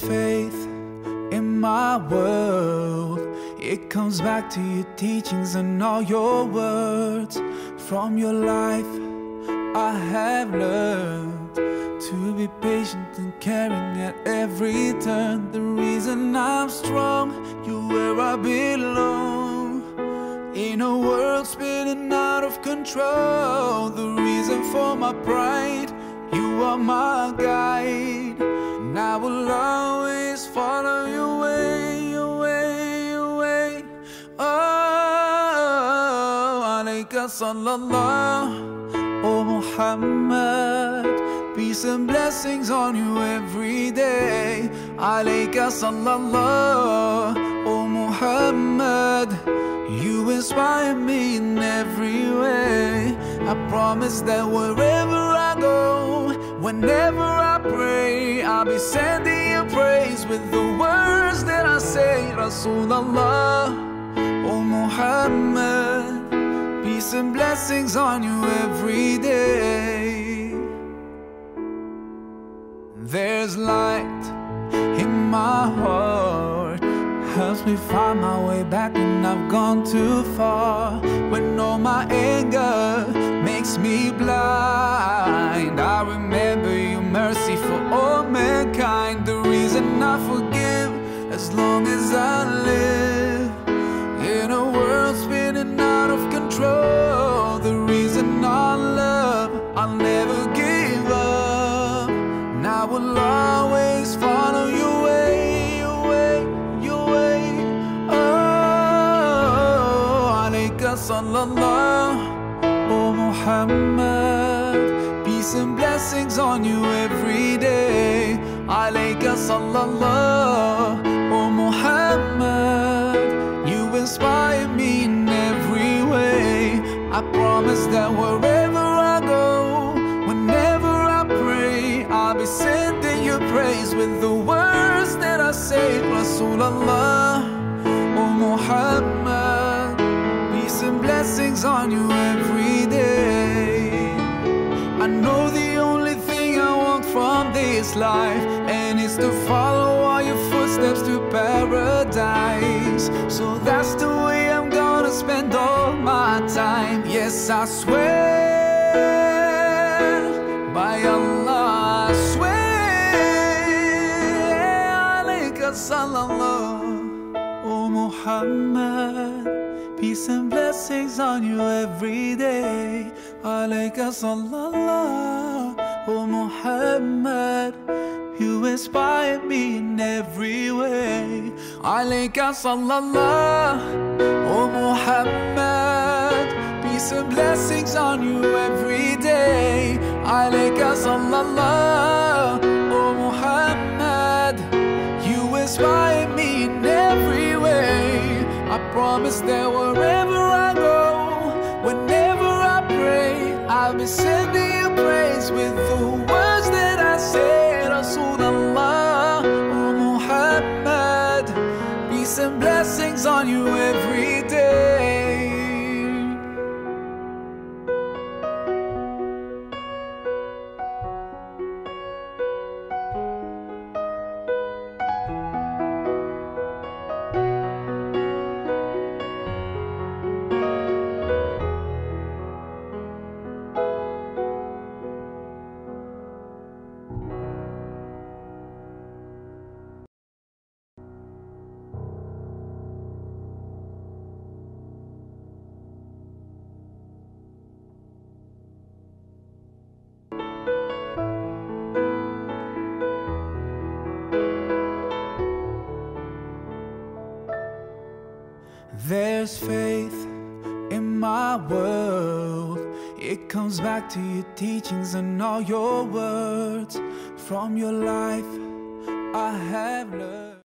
faith in my world. It comes back to your teachings and all your words. From your life, I have learned to be patient and caring at every turn. The reason I'm strong, you're where I belong. In a world spinning out of control, the reason for my pride, you are my guide. And I will always follow your way, your way, your way. Oh, alayka sallallahu, oh Muhammad. Peace and blessings on you every day. Alayka sallallahu, oh Muhammad. You inspire me in every way. I promise that wherever I go, whenever I pray, I'll be sending you praise with the words that I say. Rasulullah, oh Muhammad. Peace and blessings on you every day. There's light in my heart, helps me find my way back when I've gone too far. When all my anger makes me blind, I remember mercy for all mankind. The reason I forgive as long as I live in a world spinning out of control. The reason I love, I'll never give up. And I will always follow your way, your way, your way. Oh, alayka sallallahu, oh Muhammad. Peace and blessings on you. Alayka sallallahu, oh Muhammad. You inspire me in every way. I promise that wherever I go, whenever I pray, I'll be sending you praise with the words that I say. Rasulullah, oh Muhammad. Peace and blessings on you every day. I know the only thing I want from this life, footsteps to paradise. So that's the way I'm gonna spend all my time. Yes, I swear by Allah, I swear. Alayka sallallahu, oh Muhammad. Peace and blessings on you every day. Alayka sallallahu, oh Muhammad. Inspire me in every way. Alayka sallallahu, oh Muhammad. Peace and blessings on you every day. Alayka sallallahu, oh Muhammad. You inspire me in every way. I promise that wherever I go, whenever I pray, I'll be sending you praise with the words and blessings on you every day. There's faith in my world. It comes back to your teachings and all your words. From your life, I have learned.